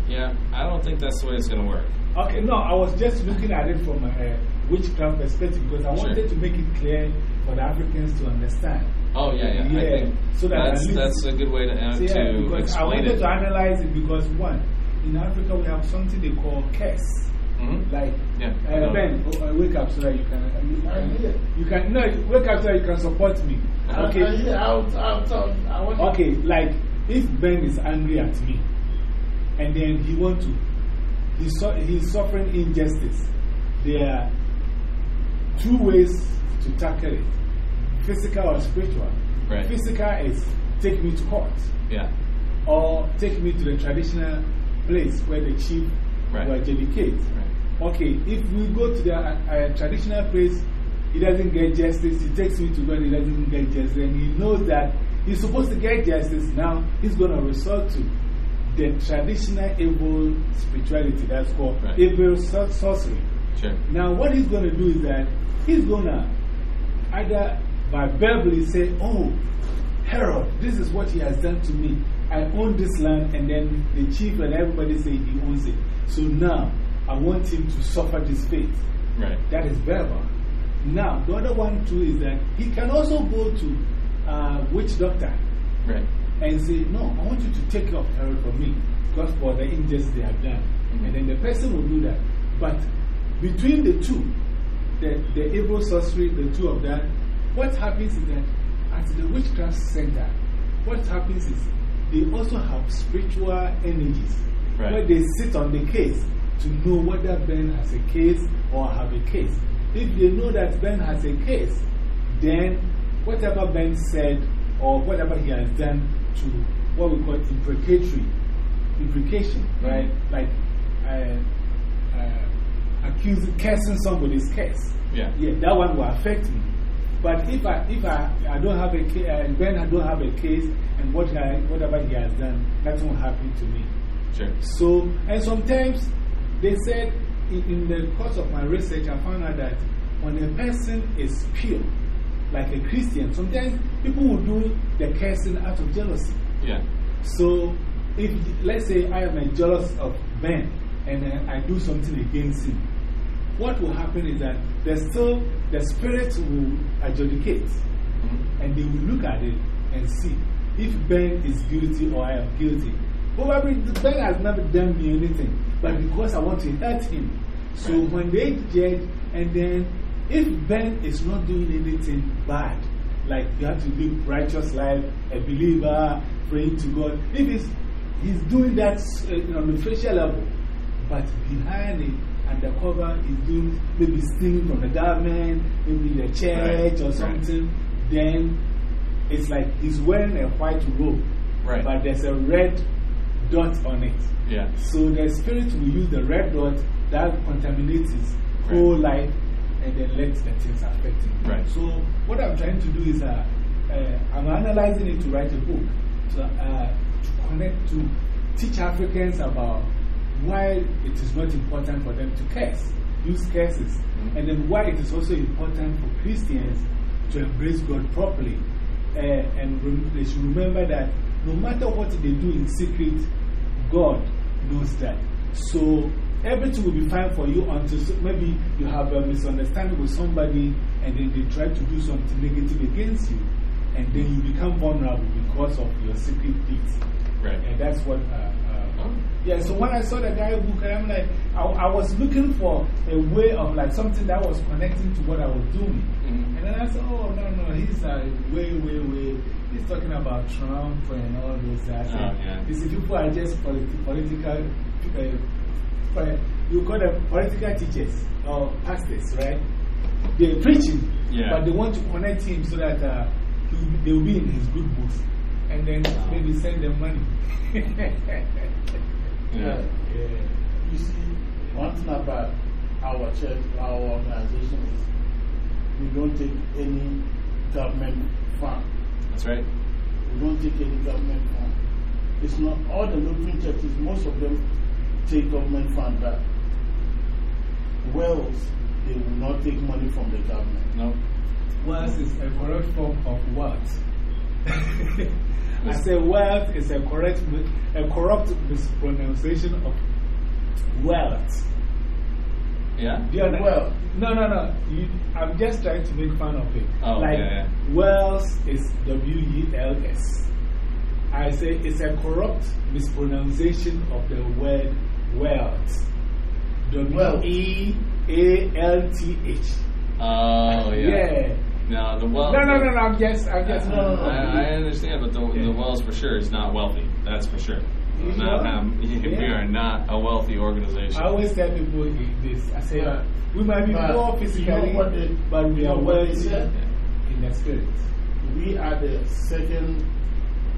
Yeah, I don't think that's the way it's going to work. Okay, no, I was just looking at it from a witchcraft perspective because I Sure. wanted to make it clear for the Africans to understand. Oh, yeah, yeah. I Yeah, think so that that's, least- that's a good way to, uh, So, yeah, to because I wanted it. to analyze it because, one, in Africa we have something they call curse. Mhm. Like, Yeah, I uh. Ben, oh, uh, wake up so that you can, uh, you, I'm can- you can, no, wake up so that you can support me. I- Okay. I, yeah, I'll, I'll talk. I want Okay, like if Ben is angry at me and then he want to, he's, su he's suffering injustice, there are two ways to tackle it physical or spiritual. Right. Physical is take me to court Yeah. or take me to the traditional place where the chief Right. will dedicate. Right. Okay, if we go to the uh, uh, traditional place, he doesn't get justice. He takes me to God, he doesn't get justice. And he knows that he's supposed to get justice. Now he's going to resort to the traditional evil spirituality that's called Right. evil sor- sorcery. Sure. Now, what he's going to do is that he's going to either by verbally say, Oh, Herod, this is what he has done to me. I own this land, and then the chief and everybody say he owns it. So now I want him to suffer this fate. Right. That is verbal. Now, the other one too is that he can also go to uh, witch doctor Right. And say, No, I want you to take care of Herod for me because for the injustice they have done. -hmm. And then the person will do that. But between the two, the, the evil sorcery, the two of that, what happens is that at the witchcraft center, what happens is they also have spiritual energies Right. where they sit on the case to know whether Ben has a case or have a case. If they know that Ben has a case, then whatever Ben said or whatever he has done to what we call imprecatory, imprecation, right? Like uh, uh, accusing, cursing somebody's case. Yeah. Yeah, that one will affect me. But if I, if I, I don't have a case, uh, Ben I don't have a case, and what I, whatever he has done, nothing will happen to me. Sure. So, and sometimes they said in, in the course of my research, I found out that when a person is pure, like a Christian, sometimes people will do the cursing out of jealousy. Yeah. So, if let's say I am a jealous of Ben and uh, I do something against him, what will happen is that there's still the spirit will adjudicate -hmm. and they will look at it and see if Ben is guilty or I am guilty. Probably Ben has never done me anything, but because I want to hurt him. So when they judge, and then if Ben is not doing anything bad, like you have to live righteous life, a believer, praying to God, if he's, he's doing that uh, on the facial level, but behind it, undercover, he's doing maybe stealing from the government, maybe the church or something, then it's like he's wearing a white robe, Right. but there's a red dot on it. Yeah. So the spirit will use the red dot that contaminates his whole life and then let the things affect him. Right. So what I'm trying to do is uh, uh, I'm analyzing it to write a book to, uh, to connect, to teach Africans about why it is not important for them to curse, use curses, -hmm. and then why it is also important for Christians to embrace God properly. Uh, and they should remember that no matter what they do in secret, God knows that. So everything will be fine for you until maybe you have a misunderstanding with somebody and then they try to do something negative against you. And then you become vulnerable because of your secret deeds. Right. And that's what. Uh, uh, yeah, so when I saw the guy book, I'm like, I, I was looking for a way of like something that was connecting to what I was doing. -hmm. And then I said, oh, no, no, he's uh, way, way, way. He's talking about Trump and all those. I said, Oh, yeah. See, people are just politi political, uh, you call them political teachers or pastors, right? They're preaching, Yeah. but they want to connect him so that uh, he they will be in his good books and then maybe send them money. [LAUGHS] Yeah. Yeah. You see, one thing about our church, our organization is we don't take any government fund. That's right. We don't take any government fund. It's not all the Lutheran churches, most of them take government fund, back. WELS, they will not take money from the government. No. Wealth is a correct form of wealth. [LAUGHS] I say wealth is a correct, a corrupt mispronunciation of wealth. Yeah? Do you understand? Well- no, no, no. You, I'm just trying to make fun of it. Oh, like, yeah, yeah. WELS is W E L S. I say it's a corrupt mispronunciation of the word wealth. W E A L T H. Oh, yeah. Yeah. No, the well. No, no, no, no. I'm just, I'm just, no, no, no. I, I understand, but the, Yeah. the WELS for sure is not wealthy. That's for sure. We're not, sure? um, [LAUGHS] we are not a wealthy organization. I always tell people this. I say, But- we might be but poor you physically, know what they- but we are know wealthy said? in the spirit. We are the second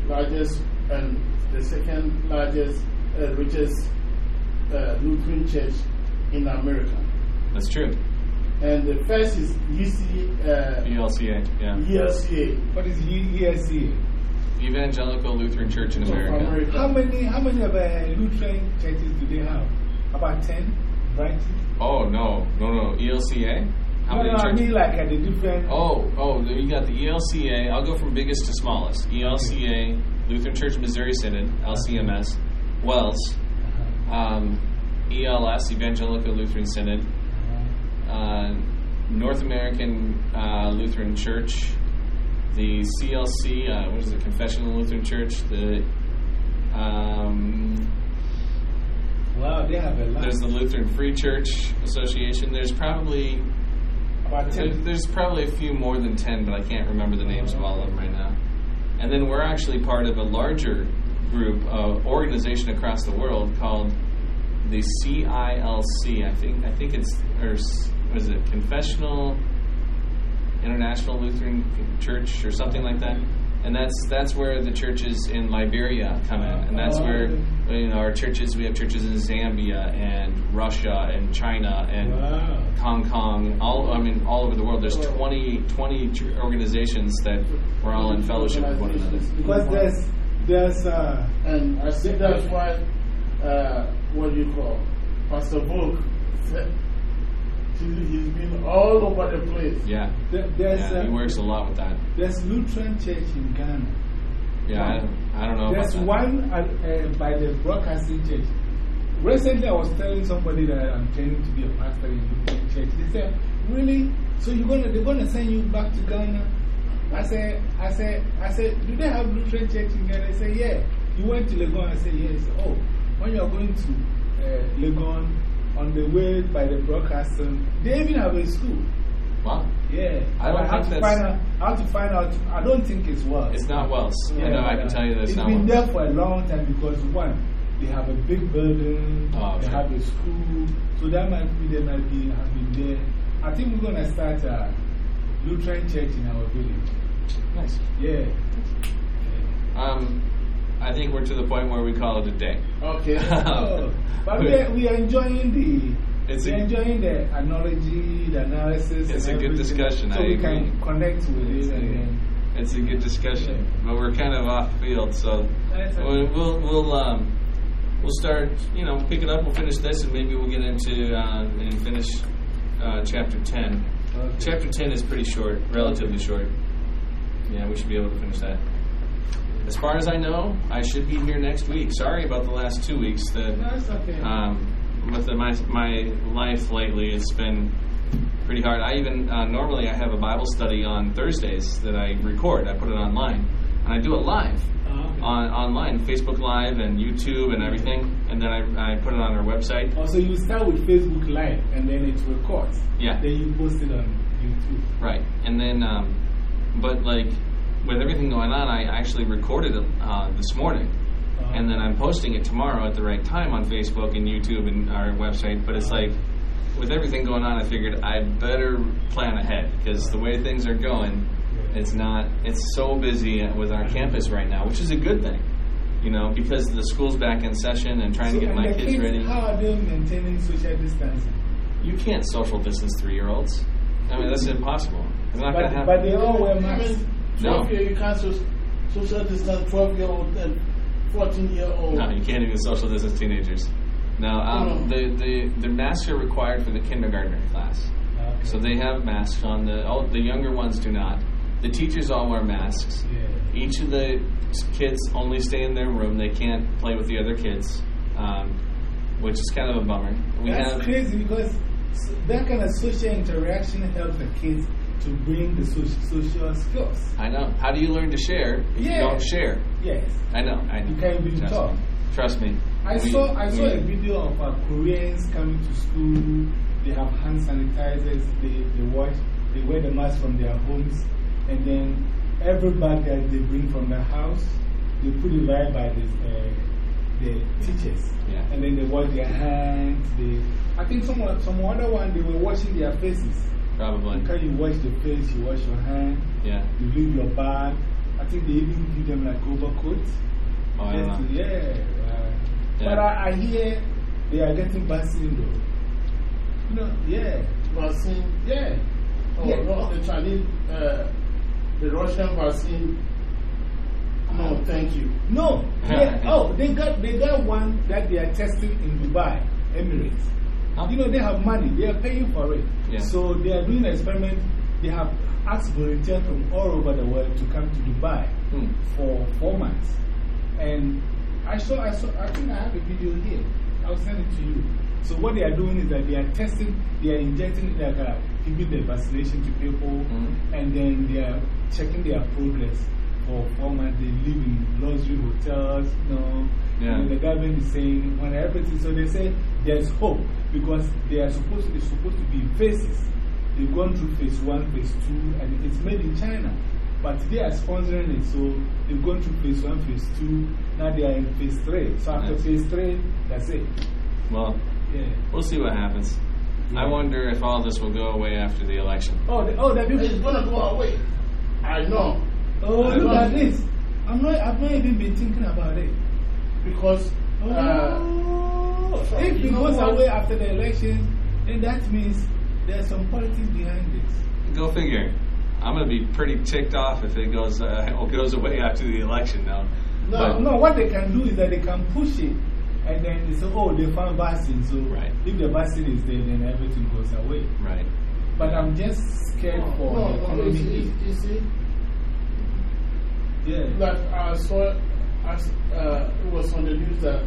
largest and the second largest, uh, richest uh, Lutheran church in America. That's true. And the first is UC, uh, ELCA, yeah. ELCA What is E- ESC? Evangelical Lutheran Church in America. America. How many, how many of uh, Lutheran churches do they have? About 10 branches? Oh, no. No, no. ELCA? How no, many no, I churches? mean like at the different. Oh, oh, then you got the ELCA. I'll go from biggest to smallest. ELCA, Lutheran Church Missouri Synod, LCMS, WELS. Um, ELS, Evangelical Lutheran Synod, uh, North American uh, Lutheran Church, the CLC, uh, what is it, Confessional Lutheran Church, the um, they have a lot. there's the Lutheran Free Church Association. There's probably About there, there's probably a few more than 10, but I can't remember the names of all of them right now. And then we're actually part of a larger group, uh, organization across the world called the CILC. I think I think it's or s- what is it Confessional International Lutheran Church or something like that. And that's that's where the churches in Liberia come in, and that's where you know our churches. We have churches in Zambia and Russia and China and Wow. Hong Kong, all I mean, all over the world. There's 20, 20 organizations that we're all in fellowship with one another. Because there's, there's, uh, And I think that's why, uh, what do you call, Pastor Volk said, he- he's been all over the place. Yeah, there- there's, yeah, he uh, works a lot with that. there's Lutheran Church in Ghana. Yeah, I, don't- I don't know There's about that. one uh, uh, by the Broadcasting Church. Recently, I was telling somebody that I'm training to be a pastor in Lutheran Church. They said, "Really? So you're gonna they're gonna send you back to Ghana?" I said, "I said, I said, do they have Lutheran Church in Ghana?" They said, "Yeah." You went to Legon. I said, "Yes." Oh, when you are going to uh, Legon, on the way by the broadcasting, they even have a school. Wow, Yeah. I don't have to find out. I have to find out. I don't think it's well. it's not WELS. I know, I can tell you that it's, It's not been there for a long time because one, they have a big building, Oh, they have a school, so that might be, they might be, have been there. I think we're going to start a Lutheran church in our village. Nice. Yeah. Um, I think we're to the point where we call it a day. Okay. Oh, [LAUGHS] but we are, we are enjoying the. It's we are a- enjoying the analogy, the analysis. It's a good everything. discussion, So I we agree. can connect with It's it and a- then. It's a good discussion, but we're kind of off field, so okay. we'll we'll we'll, um, we'll start. You know, pick it up. We'll finish this, and maybe we'll get into uh, and finish uh, chapter ten. Okay. Chapter ten is pretty short, relatively short. Yeah, we should be able to finish that. As far as I know, I should be here next week. Sorry about the last two weeks. That No, okay. um, with the, my my life lately, it's been pretty hard. I even uh, normally I have a Bible study on Thursdays that I record. I put it online, and I do it live Ah, okay. on online, Facebook Live and YouTube and everything, and then I, I put it on our website. Also, you start with Facebook Live and then it records. Yeah. Then you post it on YouTube. Right, and then, um, but like with everything going on, I actually recorded it uh, this morning, Uh, and then I'm posting it tomorrow at the right time on Facebook and YouTube and our website. But it's like with everything going on, I figured I'd better plan ahead because the way things are going, it's not. It's so busy with our campus right now, which is a good thing, you know, because the school's back in session and trying So, to get my the kids ready. How are they maintaining social distancing? You can't social distance three-year-olds. I mean, that's impossible. It's not going to But, happen. but they all wear masks. No. 12 year, you can't social distance 12 year old and 14 year old. No, you can't even social distance teenagers. Now, um, the, the, the masks are required for the kindergartner class. Okay. So they have masks on. The, oh, the younger ones do not. The teachers all wear masks. Yeah. Each of the kids only stay in their room. They can't play with the other kids, um, which is kind of a bummer. We That's have crazy because that kind of social interaction helps the kids to bring the social, social skills. I know. How do you learn to share if you don't share? Yes. I know. I know. You can't be Trust taught. me. Trust me. I We- saw I saw a video of uh, Koreans coming to school. They have hand sanitizers. They, they wash. They wear the mask from their homes, and then every bag that they bring from their house, they put it right by the, uh, the teachers. Yeah. And then they wash their hands. They, I think some some other one they were washing their faces. Probably. Can you wash the face? You wash your hand. Yeah. You leave your bag. I think they even give them like overcoats. Oh, I don't Just know. to- yeah. uh, Yeah. But I, I hear they are getting vaccine though. No, yeah, Vaccine. yeah. Oh, yeah. no, the Chinese, uh, the Russian vaccine. No, thank you. No, [LAUGHS] yeah. oh, they got, they got one that they are testing in Dubai, Emirates. Huh? You know, they have money, they are paying for it. Yeah. So they are doing an experiment. They have asked volunteers from all over the world to come to Dubai Hmm. for four months. And I saw, I saw, I think I have a video here. I'll send it to you. So what they are doing is that they are testing, they are injecting, like, uh, giving the vaccination to people, Mhm. and then they are checking their progress for four months. They live in luxury hotels, you know. Yeah. And the government is saying, when everything, so they say there's hope because they are supposed to, it's supposed to be in phases. They've gone through phase one, phase two, and it's made in China. But they are sponsoring it, so they've gone through phase one, phase two, now they are in phase three. So after Nice. phase three, that's it. Well, Yeah. we'll see what happens. I wonder if all this will go away after the election. Oh, the, oh, the people. It's going to go away. I know. Oh, I look know. at this. I'm not, I've not even been thinking about it. Because uh, If you it goes what? away after the election, then that means there's some politics behind this. Go figure. I'm going to be pretty ticked off if it goes, uh, [LAUGHS] goes away after the election now. No, But- No, what they can do is that they can push it and then they say, oh, they found vaccine. So Right. if the vaccine is there, then everything goes away. Right. But I'm just scared no, for no, the no, you see, you see, Yeah. like I saw, as, uh, it was on the news that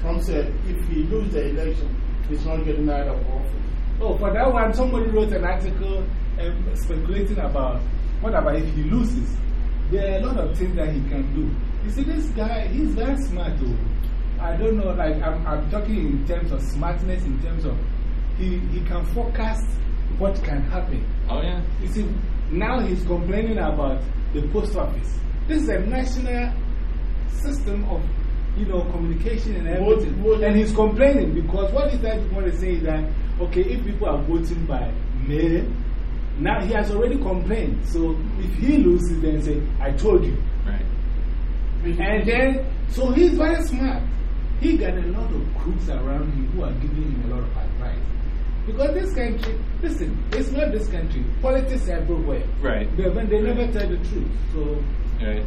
Trump said if he loses the election, he's not getting out of office. Oh, for that one, somebody wrote an article um, speculating about what about if he loses? There are a lot of things that he can do. You see, this guy, he's very smart, though. I don't know, like, I'm, I'm talking in terms of smartness, in terms of he, he can forecast what can happen. Oh, yeah? You see, now he's complaining about the post office. This is a national system of, you know, communication and everything. vote- And he's complaining because what he's trying to want to say is that, okay, if people are voting by mail, now he has already complained. So if he loses, then say, I told you. Right. And then, so he's very smart. He got a lot of crooks around him who are giving him a lot of advice. Because this country, listen, it's not this country, politics everywhere. Right. They, they never tell the truth. So, Right.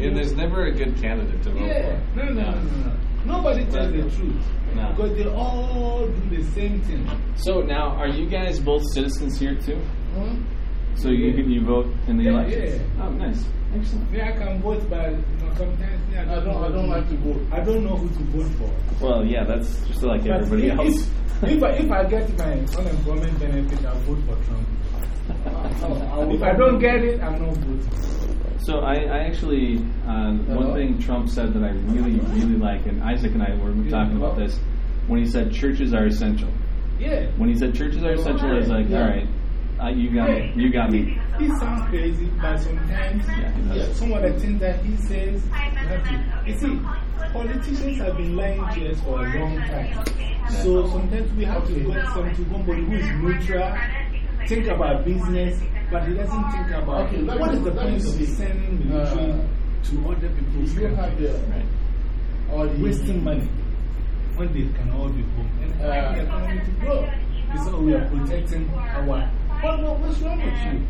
And there's never a good candidate to vote yeah, for. no, no, no, no, no. Nobody tells the truth. No. Because they all do the same thing. So now, are you guys both citizens here too? Hmm? So you can you vote in the Yeah, elections? yeah. Oh, nice. Excellent. Me, I can vote, but you know, sometimes me, I, I don't, I don't like to vote. I don't know who to vote for. Well, yeah, that's just like But everybody if, else. If, if, I, if I get my unemployment benefit, I'll vote for Trump. [LAUGHS] if I don't get it, I'm not voting. So I, I actually, uh, one thing Trump said that I really, really like, and Isaac and I were talking about this, when he said churches are essential. Yeah. When he said churches are essential, I was like, Yeah. all right, uh, you got me, you got me. He sounds crazy, but sometimes Yeah, yeah, some of the things that he says, you have to. You see, politicians have been lying to us for a long time. So sometimes we have to go some to somebody who is neutral, think about business, but he doesn't think about Okay, what me- is the point of sending military Uh, to other people's You have countries, the, Right. all the wasting money when they can all be home and Uh, help the economy to grow. It's all we are protecting our. What, what, what's wrong with you?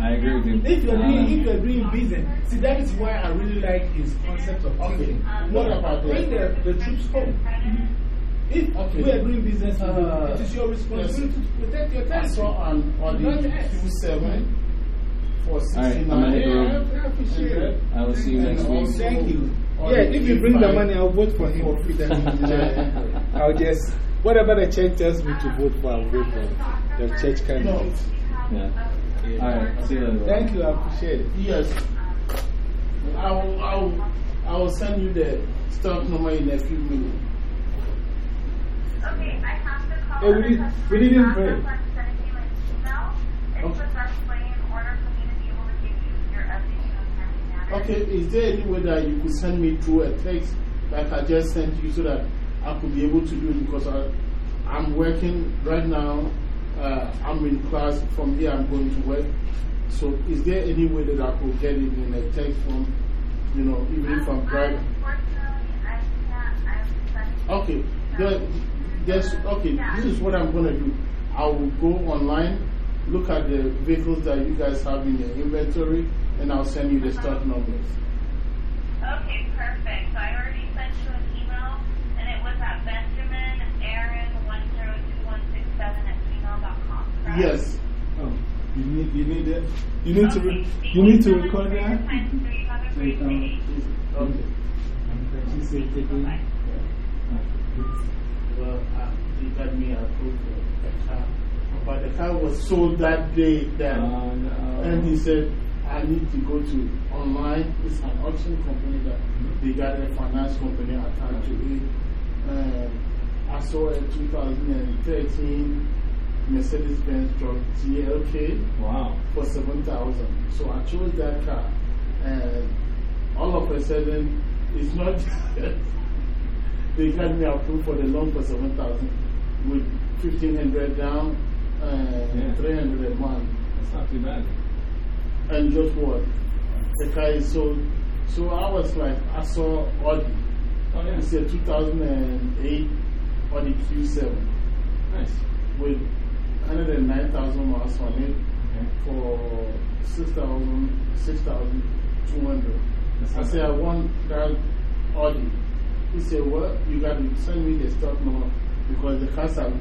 I agree with you. If you're, doing, if you're doing business, see, that is why I really like his concept of Okay. thinking. What No, about bring the, the troops home. If Okay. we are doing business you, Uh, it is your responsibility to protect your I territory. saw on, on Not the us. Q7 for All right, I'm 69. gonna hit the Yeah. I appreciate it. I will see you next week. Thank you. on Yeah, if you bring the money, I'll vote for him. for Peter [LAUGHS] I'll just, whatever the church tells me to vote for, I'll vote for the church No. candidate. Yeah. All right, see you later. Thank you, I appreciate it. Yes. I will, I will, I will send you the stock number in a few minutes. Okay, I have to call. Hey, we didn't- we didn't pray. Sending you an email. It's Okay. the best way in order for me to be able to give you your updating on timely matters. Okay, is there any way that you could send me through a text like I just sent you so that I could be able to do it because I, I'm working right now. Uh, I'm in class. From here, I'm going to work. So, is there any way that I could get it in a text form? You know, even if I'm driving. Unfortunately, I can't. I'm sending Okay, there, there's, okay, this is what I'm going to do. I will go online, look at the vehicles that you guys have in your inventory, and I'll send you the stock numbers. Okay, perfect. So I already sent you an email, and it was at Benjamin Aaron 102 at gmail.com. correct? Yes. Oh, you need, you need it. You need to, re you need to record that. So you can- Okay. She said, take it. Well, uh, he got me approved the car. But the car was sold that day then. Oh, no. And he said, I need to go to online. It's an auction company that they got a finance company attached to it. And I saw a 2013 Mercedes Benz truck GLK Wow. for 7000 So I chose that car. And all of a sudden, it's not. [LAUGHS] they got me approved for the loan for 7000 with 1500 down uh, and Yeah. 300 a month. That's not too bad. And just what? The car is sold. So I was like, I saw Audi. Oh, yeah. It's a 2008 Audi Q7 Nice. with 109,000 miles on it Okay. for 6,000, 6,200. That's I not said, I want that Audi. He said, Well, you got to send me the stock number because the cars are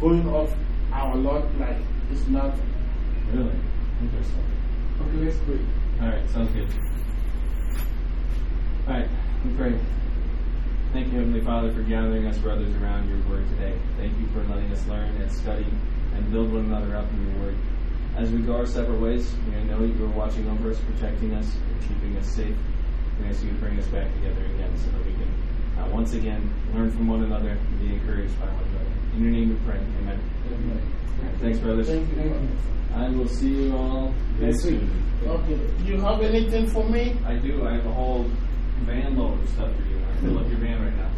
going off our lot like it's not. Really? Interesting. Okay, let's pray. All right, sounds good. All right, we pray. Thank you, Heavenly Father, for gathering us brothers around your word today. Thank you for letting us learn and study and build one another up in your word. As we go our separate ways, we know that you are watching over us, protecting us, and keeping us safe. We ask you to bring us back together again so that we can uh, once again learn from one another and be encouraged by one another. In your name we pray. Amen. All right, thanks, brothers. Thank you. I will see you all very Next week. soon. Okay. You have anything for me? I do. I have a whole van load of stuff for you. I fill up your van right now.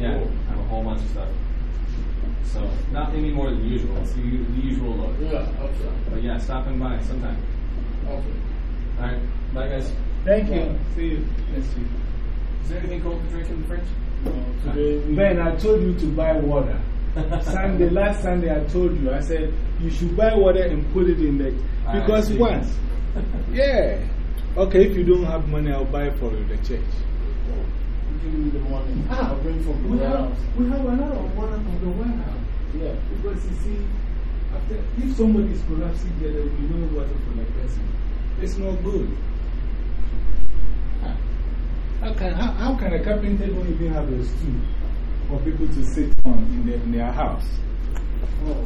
Yeah, I have a whole bunch of stuff. So, not any more than usual. It's the, u- the usual load. Yeah, okay. But yeah, stopping by sometime. Okay. All right. Bye, guys. Thank you. See you next week. Is there anything cold to drink in the fridge? No, today. Ben, I told you to buy water. [LAUGHS] Sunday, last Sunday, I told you, I said, you should buy water and put it in the. Ah, because once, [LAUGHS] yeah. Okay, if you don't have money, I'll buy for you the church. give me the money. Ah, I'll bring from we the have, house. we have a lot of water from the warehouse. Yeah. Because you see, after, if somebody is collapsing there, there will be no water for the person. It's not good. How can, how, how can a carpenter don't even have a stool for people to sit on in, their in their house? Oh.